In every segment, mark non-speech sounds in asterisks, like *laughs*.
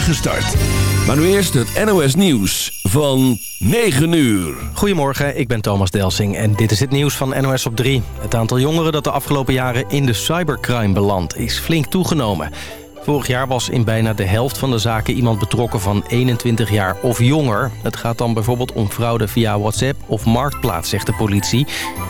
start. Maar nu eerst het NOS Nieuws van 9 uur. Goedemorgen, ik ben Thomas Delsing en dit is het nieuws van NOS op 3. Het aantal jongeren dat de afgelopen jaren in de cybercrime belandt is flink toegenomen. Vorig jaar was in bijna de helft van de zaken iemand betrokken van 21 jaar of jonger. Het gaat dan bijvoorbeeld om fraude via WhatsApp of Marktplaats, zegt de politie.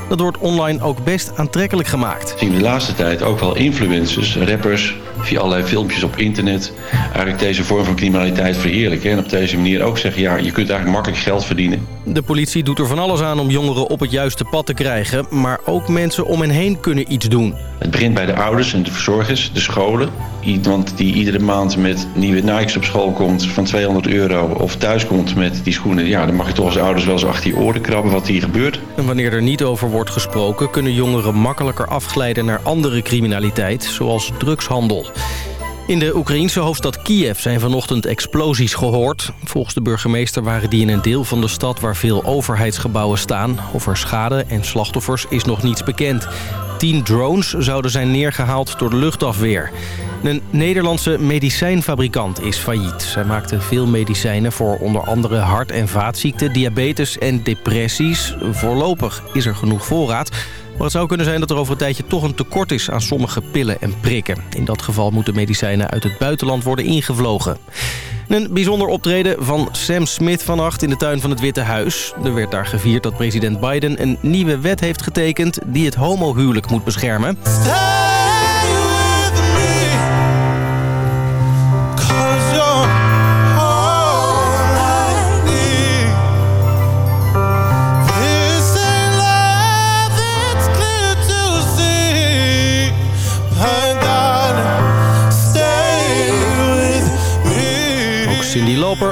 Dat wordt online ook best aantrekkelijk gemaakt. We zien de laatste tijd ook wel influencers, rappers, via allerlei filmpjes op internet... eigenlijk deze vorm van criminaliteit verheerlijken. En op deze manier ook zeggen, ja, je kunt eigenlijk makkelijk geld verdienen. De politie doet er van alles aan om jongeren op het juiste pad te krijgen... maar ook mensen om hen heen kunnen iets doen. Het begint bij de ouders en de verzorgers, de scholen. Iemand die iedere maand met nieuwe Nikes op school komt van 200 euro... of thuis komt met die schoenen... ja, dan mag je toch als ouders wel eens achter je oren krabben wat hier gebeurt. En wanneer er niet over wordt gesproken... kunnen jongeren makkelijker afglijden naar andere criminaliteit, zoals drugshandel. In de Oekraïense hoofdstad Kiev zijn vanochtend explosies gehoord. Volgens de burgemeester waren die in een deel van de stad waar veel overheidsgebouwen staan. Over schade en slachtoffers is nog niets bekend. Tien drones zouden zijn neergehaald door de luchtafweer. Een Nederlandse medicijnfabrikant is failliet. Zij maakte veel medicijnen voor onder andere hart- en vaatziekten, diabetes en depressies. Voorlopig is er genoeg voorraad. Maar het zou kunnen zijn dat er over een tijdje toch een tekort is aan sommige pillen en prikken. In dat geval moeten medicijnen uit het buitenland worden ingevlogen. Een bijzonder optreden van Sam Smith vannacht in de tuin van het Witte Huis. Er werd daar gevierd dat president Biden een nieuwe wet heeft getekend... die het homohuwelijk moet beschermen.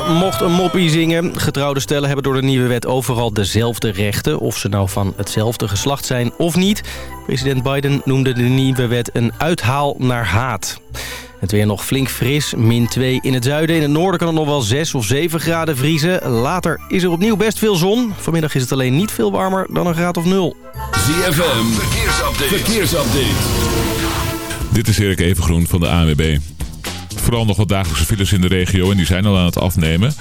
Mocht een moppie zingen. Getrouwde stellen hebben door de nieuwe wet overal dezelfde rechten... of ze nou van hetzelfde geslacht zijn of niet. President Biden noemde de nieuwe wet een uithaal naar haat. Het weer nog flink fris, min 2 in het zuiden. In het noorden kan het nog wel 6 of 7 graden vriezen. Later is er opnieuw best veel zon. Vanmiddag is het alleen niet veel warmer dan een graad of 0. ZFM, verkeersupdate. verkeersupdate. Dit is Erik Evengroen van de ANWB. Vooral nog wat dagelijkse files in de regio en die zijn al aan het afnemen.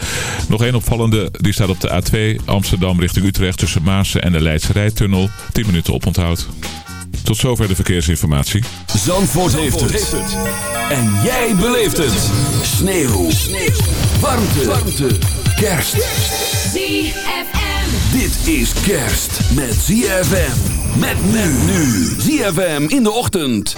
Nog één opvallende, die staat op de A2 Amsterdam richting Utrecht tussen Maasen en de Leidse Rijtunnel. 10 minuten oponthoud. Tot zover de verkeersinformatie. Zandvoort, heeft, het. En jij beleeft het. Sneeuw. Sneeuw. Warmte. Warmte. Kerst. ZFM. Dit is kerst met ZFM. Met men nu. ZFM in de ochtend.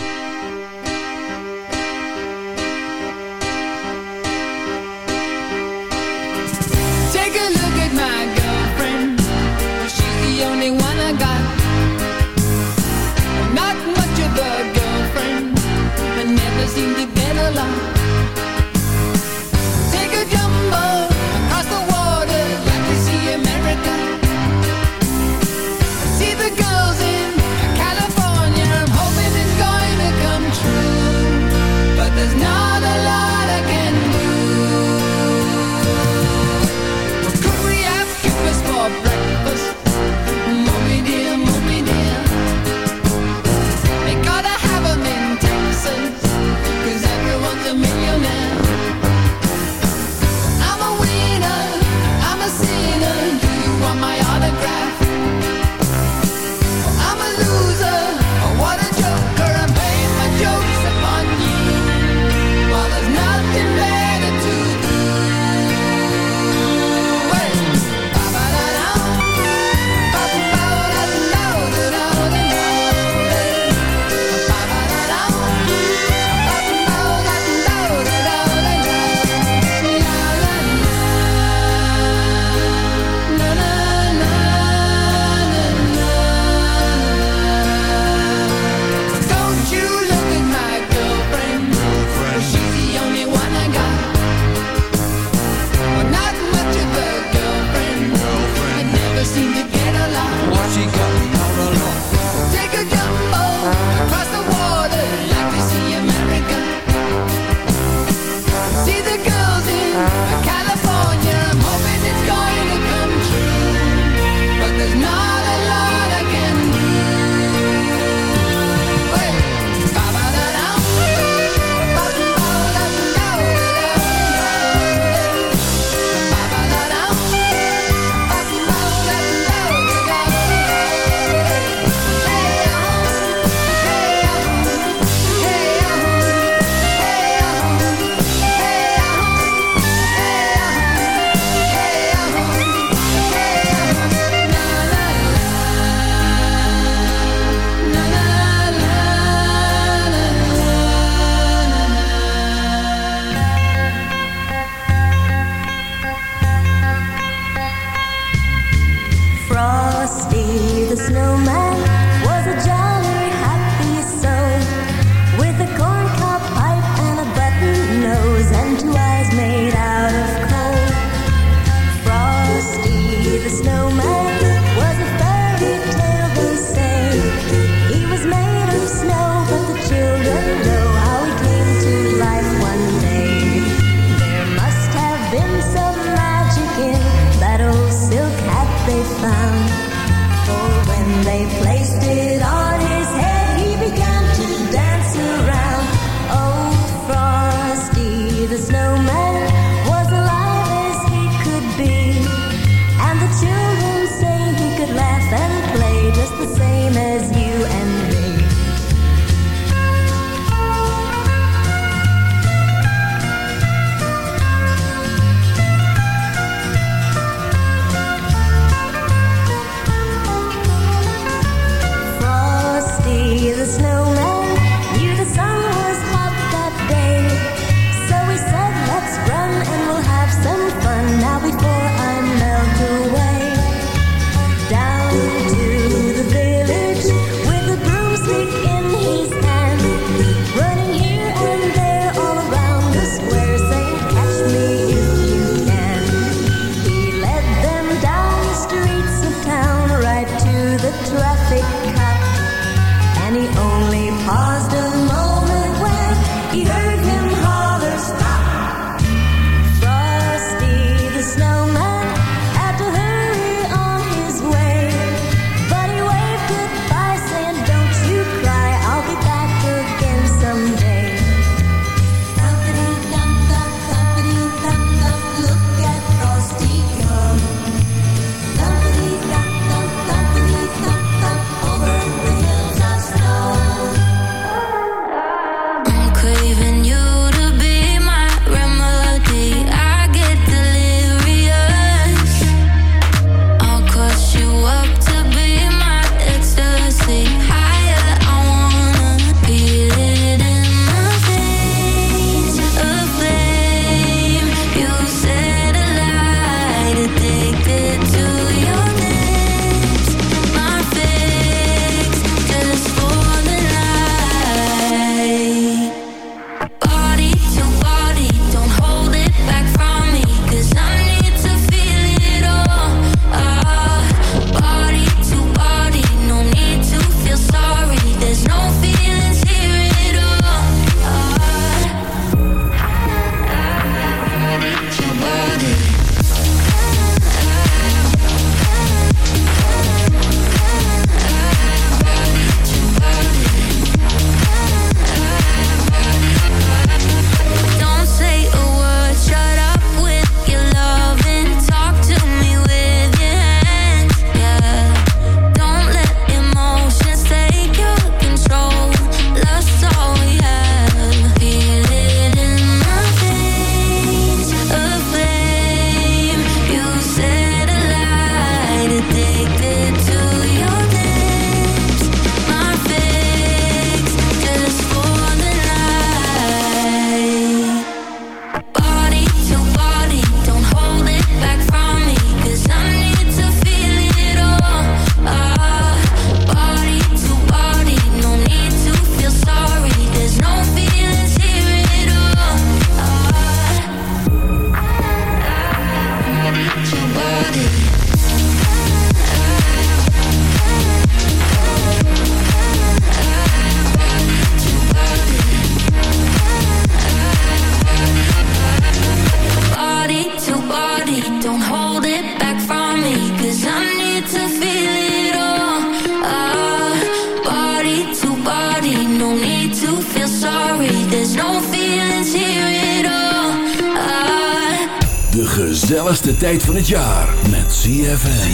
Het jaar met ZFM.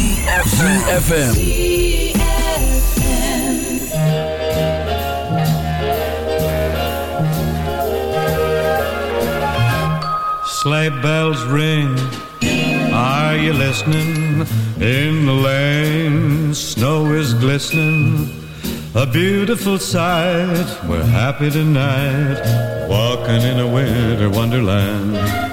ZFM. Sleigh bells ring. Are you listening? In the lane, snow is glistening. A beautiful sight. We're happy tonight, walking in a winter wonderland.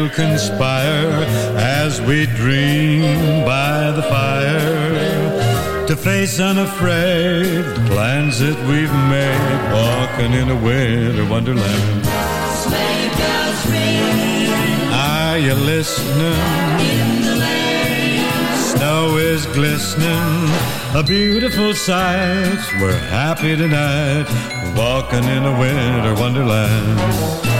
we'll conspire as we dream by the fire to face unafraid the plans that we've made, walking in a winter wonderland. Sleigh bells ring. Are you listening? Snow is glistening, a beautiful sight. We're happy tonight, walking in a winter wonderland.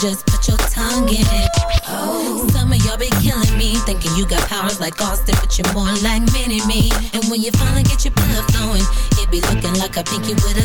just put your tongue in it. Oh. Some of y'all be killing me, thinking you got powers like Austin, but you're more like mini me. And when you finally get your blood flowing, it be looking like a pinky with a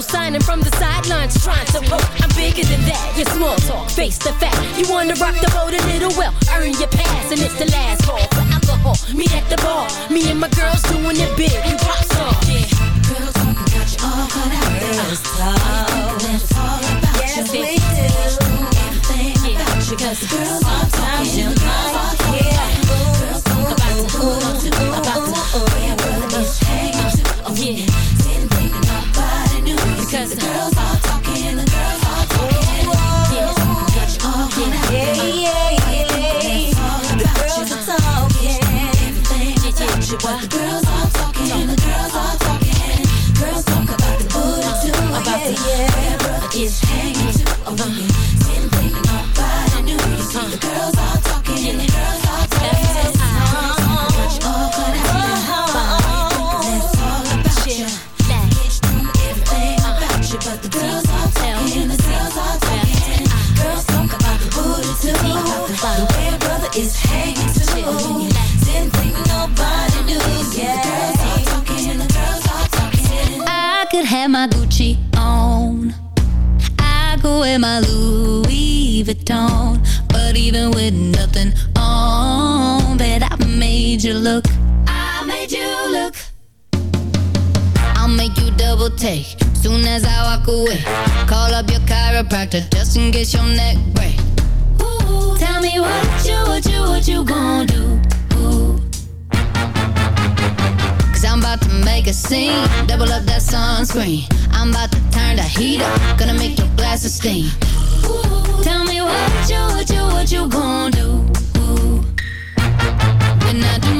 co-signing from the sidelines trying to poke. I'm bigger than that. Your small talk, face the fact. You wanna rock the boat a little well, earn your pass, and it's the last call for alcohol. Meet at the bar, me and my girls doing it big. Is hanging too. Didn't think nobody knew. Yeah. The girls all talking, the girls all talking. I could have my Gucci on. I go wear my Louis Vuitton. But even with nothing on, bet I made you look. I made you look. I'll make you double take soon as I walk away. Call up your chiropractor just in case your neck break. Tell me what you, what you, what you gonna do? Cause I'm about to make a scene. Double up that sunscreen. I'm about to turn the heat up. Gonna make your glasses steam. Tell me what you, what you, what you gonna do? When I do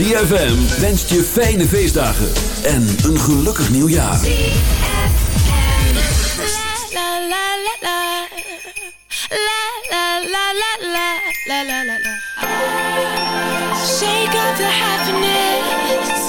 Dfm wenst je fijne feestdagen en een gelukkig nieuwjaar. Shake the happiness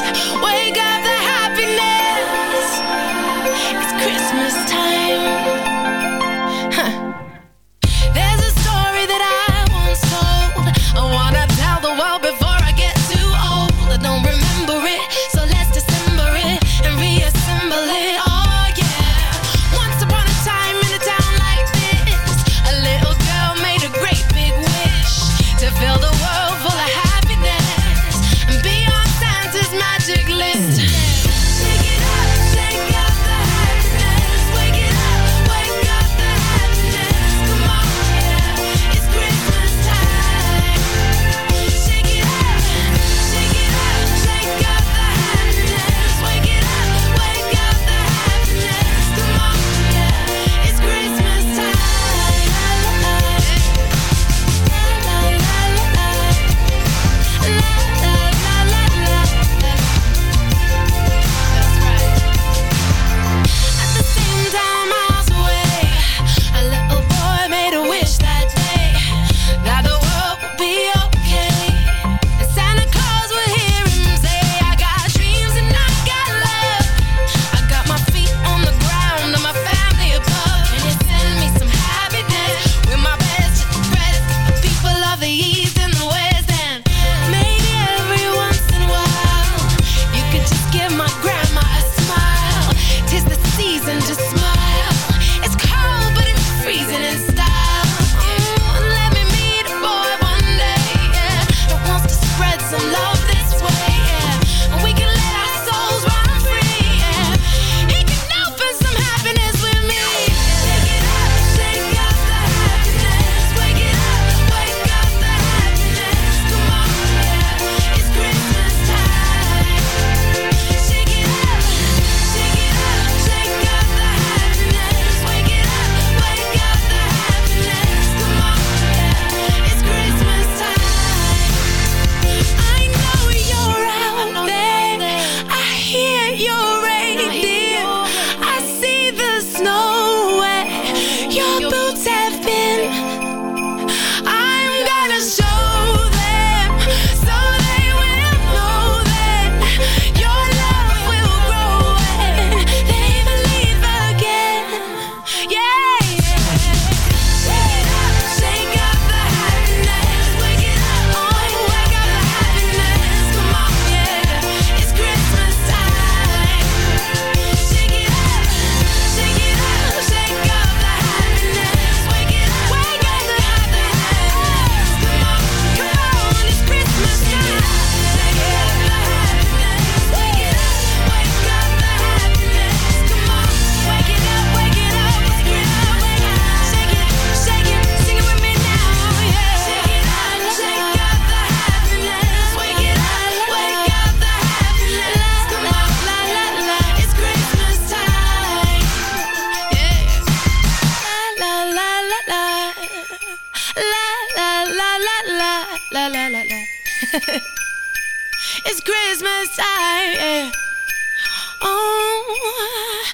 *laughs* it's Christmas time. yeah. Oh.